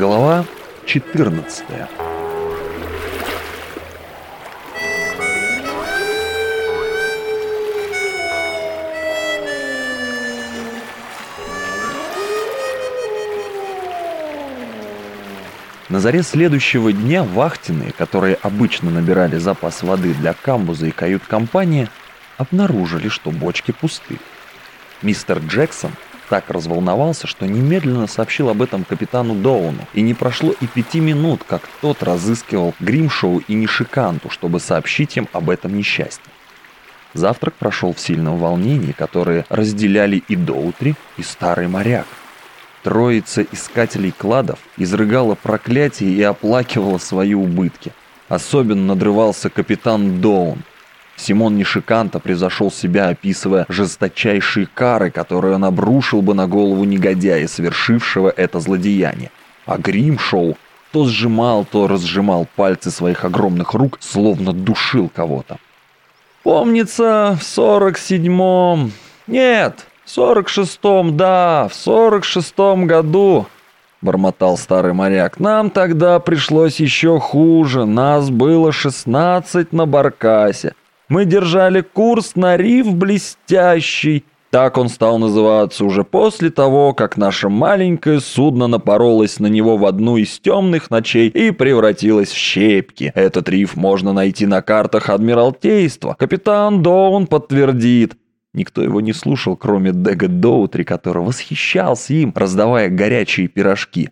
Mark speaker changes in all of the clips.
Speaker 1: Глава 14 На заре следующего дня вахтенные, которые обычно набирали запас воды для камбуза и кают-компании, обнаружили, что бочки пусты. Мистер Джексон так разволновался, что немедленно сообщил об этом капитану Доуну, и не прошло и пяти минут, как тот разыскивал Гримшоу и Нишиканту, чтобы сообщить им об этом несчастье. Завтрак прошел в сильном волнении, которое разделяли и Доутри, и старый моряк. Троица искателей кладов изрыгала проклятие и оплакивала свои убытки. Особенно надрывался капитан Доун. Симон Нишиканта превзошел себя, описывая жесточайшие кары, которые он обрушил бы на голову негодяя, совершившего это злодеяние. А Гримшоу то сжимал, то разжимал пальцы своих огромных рук, словно душил кого-то. «Помнится, в сорок седьмом... Нет, сорок шестом, да, в сорок шестом году», — бормотал старый моряк. «Нам тогда пришлось еще хуже. Нас было шестнадцать на баркасе. Мы держали курс на риф блестящий. Так он стал называться уже после того, как наше маленькое судно напоролось на него в одну из темных ночей и превратилось в щепки. Этот риф можно найти на картах Адмиралтейства. Капитан Доун подтвердит. Никто его не слушал, кроме Дега Доутри, который восхищался им, раздавая горячие пирожки.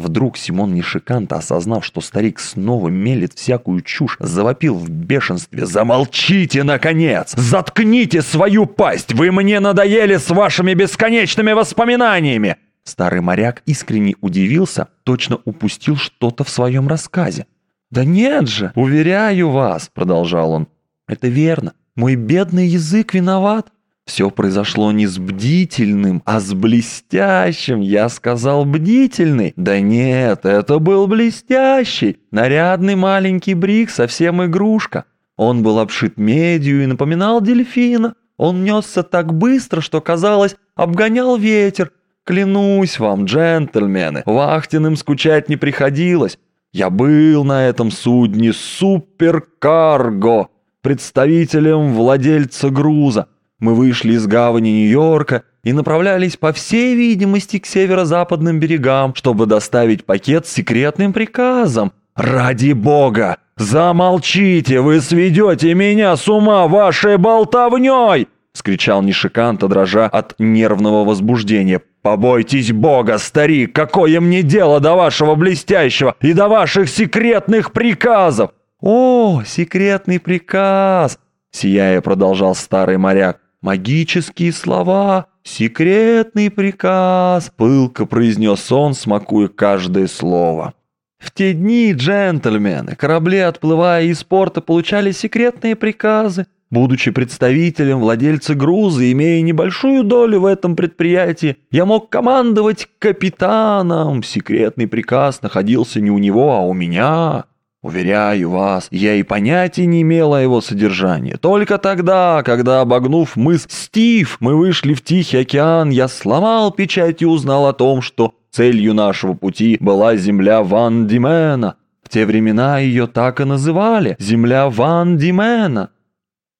Speaker 1: Вдруг Симон Нишиканта, осознав, что старик снова мелет всякую чушь, завопил в бешенстве «Замолчите, наконец! Заткните свою пасть! Вы мне надоели с вашими бесконечными воспоминаниями!» Старый моряк искренне удивился, точно упустил что-то в своем рассказе. «Да нет же, уверяю вас», — продолжал он. «Это верно. Мой бедный язык виноват. Все произошло не с бдительным, а с блестящим. Я сказал бдительный. Да нет, это был блестящий. Нарядный маленький брик, совсем игрушка. Он был обшит медью и напоминал дельфина. Он несся так быстро, что, казалось, обгонял ветер. Клянусь вам, джентльмены, вахтенным скучать не приходилось. Я был на этом судне суперкарго, представителем владельца груза. Мы вышли из гавани Нью-Йорка и направлялись, по всей видимости, к северо-западным берегам, чтобы доставить пакет с секретным приказом. «Ради бога! Замолчите! Вы сведете меня с ума вашей болтовней!» — скричал Нишиканта, дрожа от нервного возбуждения. «Побойтесь бога, старик! Какое мне дело до вашего блестящего и до ваших секретных приказов!» «О, секретный приказ!» — сияя продолжал старый моряк. «Магические слова! Секретный приказ!» — пылко произнес он, смакуя каждое слово. В те дни, джентльмены, корабли, отплывая из порта, получали секретные приказы. Будучи представителем владельца груза, имея небольшую долю в этом предприятии, я мог командовать капитаном. Секретный приказ находился не у него, а у меня. Уверяю вас, я и понятия не имел о его содержании. Только тогда, когда, обогнув мыс Стив, мы вышли в Тихий океан, я сломал печать и узнал о том, что целью нашего пути была земля Ван Димена. В те времена ее так и называли – земля Ван Димена.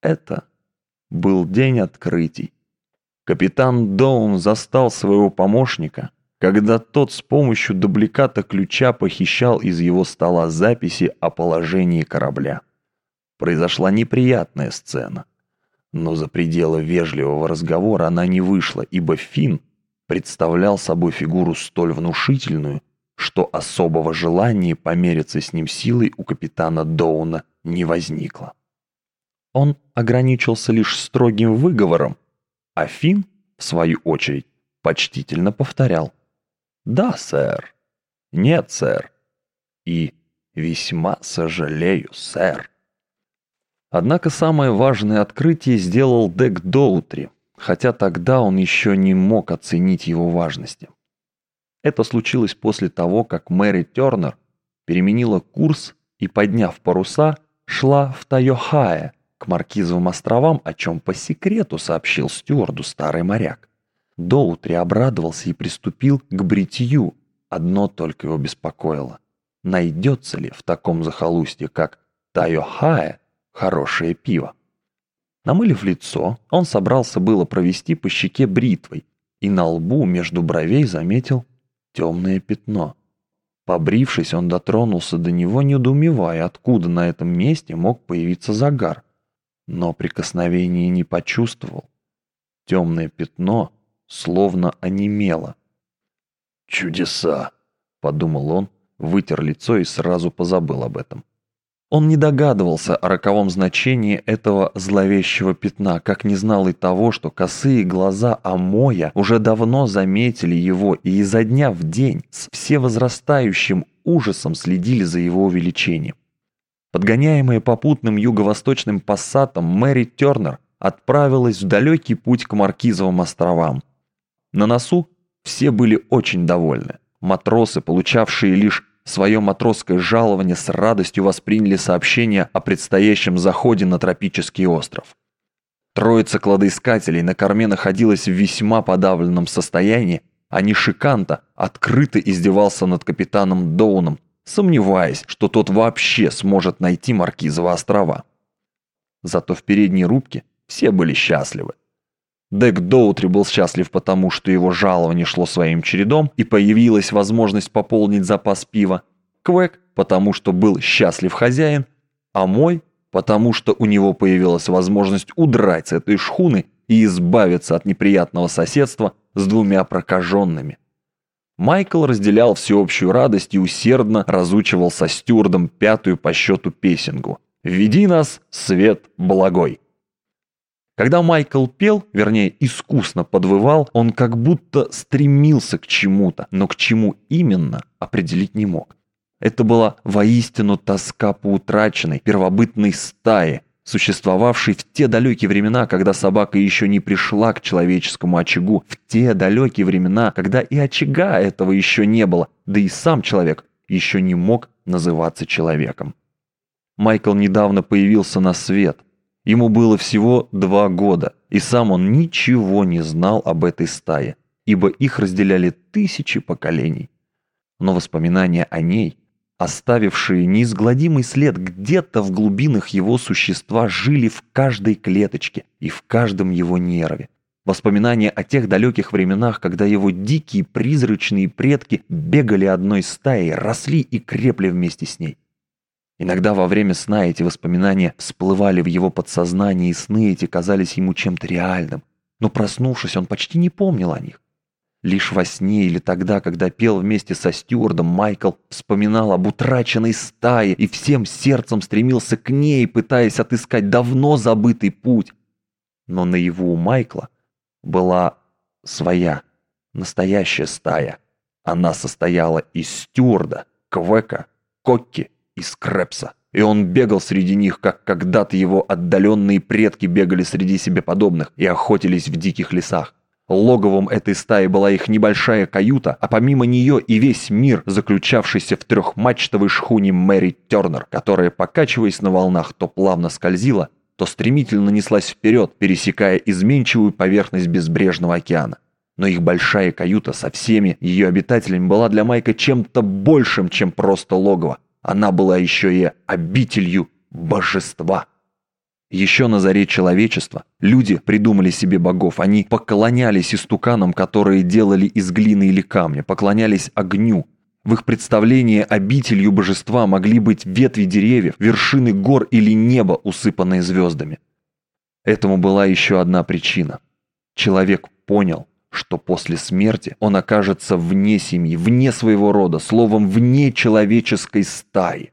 Speaker 1: Это был день открытий. Капитан Доун застал своего помощника – когда тот с помощью дубликата ключа похищал из его стола записи о положении корабля. Произошла неприятная сцена. Но за пределы вежливого разговора она не вышла, ибо Финн представлял собой фигуру столь внушительную, что особого желания помериться с ним силой у капитана Доуна не возникло. Он ограничился лишь строгим выговором, а Финн, в свою очередь, почтительно повторял – «Да, сэр». «Нет, сэр». И «Весьма сожалею, сэр». Однако самое важное открытие сделал Дек Доутри, хотя тогда он еще не мог оценить его важности. Это случилось после того, как Мэри Тернер переменила курс и, подняв паруса, шла в Тайохае, к Маркизовым островам, о чем по секрету сообщил стюарду старый моряк. Доутри обрадовался и приступил к бритью. Одно только его беспокоило. Найдется ли в таком захолустье, как Тайохае, хорошее пиво? Намылив лицо, он собрался было провести по щеке бритвой, и на лбу между бровей заметил темное пятно. Побрившись, он дотронулся до него, недоумевая, откуда на этом месте мог появиться загар. Но прикосновения не почувствовал. Темное пятно словно онемело. «Чудеса!» — подумал он, вытер лицо и сразу позабыл об этом. Он не догадывался о роковом значении этого зловещего пятна, как не знал и того, что косые глаза Амоя уже давно заметили его и изо дня в день с всевозрастающим ужасом следили за его увеличением. Подгоняемая попутным юго-восточным пассатом, Мэри Тернер отправилась в далекий путь к Маркизовым островам. На носу все были очень довольны. Матросы, получавшие лишь Свое матросское жалование с радостью восприняли сообщение о предстоящем заходе на тропический остров. Троица кладоискателей на корме находилась в весьма подавленном состоянии, а Нишиканта открыто издевался над капитаном Доуном, сомневаясь, что тот вообще сможет найти Маркизова острова. Зато в передней рубке все были счастливы. Дек Доутри был счастлив потому, что его жалование шло своим чередом и появилась возможность пополнить запас пива. Квек, потому что был счастлив хозяин, а мой, потому что у него появилась возможность удрать с этой шхуны и избавиться от неприятного соседства с двумя прокаженными. Майкл разделял всеобщую радость и усердно разучивал со стюардом пятую по счету песенку «Веди нас, свет благой». Когда Майкл пел, вернее, искусно подвывал, он как будто стремился к чему-то, но к чему именно определить не мог. Это была воистину тоска по утраченной первобытной стае, существовавшей в те далекие времена, когда собака еще не пришла к человеческому очагу, в те далекие времена, когда и очага этого еще не было, да и сам человек еще не мог называться человеком. Майкл недавно появился на свет – Ему было всего два года, и сам он ничего не знал об этой стае, ибо их разделяли тысячи поколений. Но воспоминания о ней, оставившие неизгладимый след где-то в глубинах его существа, жили в каждой клеточке и в каждом его нерве. Воспоминания о тех далеких временах, когда его дикие призрачные предки бегали одной стаей, росли и крепли вместе с ней. Иногда во время сна эти воспоминания всплывали в его подсознании, и сны эти казались ему чем-то реальным. Но проснувшись, он почти не помнил о них. Лишь во сне или тогда, когда пел вместе со Стюардом, Майкл вспоминал об утраченной стае и всем сердцем стремился к ней, пытаясь отыскать давно забытый путь. Но наяву у Майкла была своя, настоящая стая. Она состояла из Стюарда, Квека, Кокки из Крепса. И он бегал среди них, как когда-то его отдаленные предки бегали среди себе подобных и охотились в диких лесах. Логовом этой стаи была их небольшая каюта, а помимо нее и весь мир, заключавшийся в трехмачтовой шхуне Мэри Тернер, которая, покачиваясь на волнах, то плавно скользила, то стремительно неслась вперед, пересекая изменчивую поверхность безбрежного океана. Но их большая каюта со всеми ее обитателями была для Майка чем-то большим, чем просто логово. Она была еще и обителью божества. Еще на заре человечества люди придумали себе богов. Они поклонялись истуканам, которые делали из глины или камня, поклонялись огню. В их представлении обителью божества могли быть ветви деревьев, вершины гор или небо, усыпанное звездами. Этому была еще одна причина. Человек понял, что после смерти он окажется вне семьи, вне своего рода, словом, вне человеческой стаи.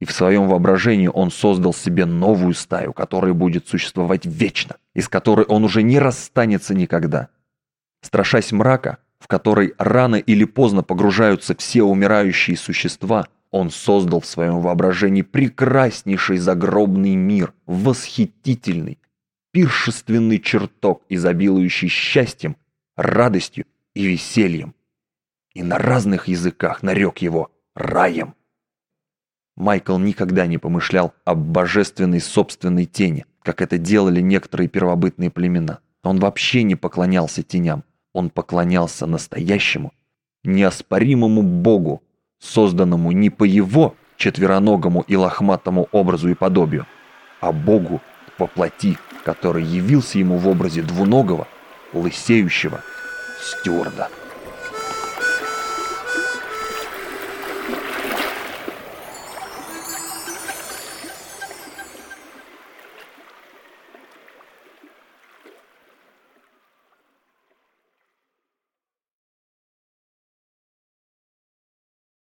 Speaker 1: И в своем воображении он создал себе новую стаю, которая будет существовать вечно, из которой он уже не расстанется никогда. Страшась мрака, в который рано или поздно погружаются все умирающие существа, он создал в своем воображении прекраснейший загробный мир, восхитительный, пиршественный чертог, изобилующий счастьем радостью и весельем. И на разных языках нарек его раем. Майкл никогда не помышлял об божественной собственной тени, как это делали некоторые первобытные племена. Он вообще не поклонялся теням. Он поклонялся настоящему, неоспоримому Богу, созданному не по его четвероногому и лохматому образу и подобию, а Богу по плоти, который явился ему в образе двуногого, лысеющего стюарда.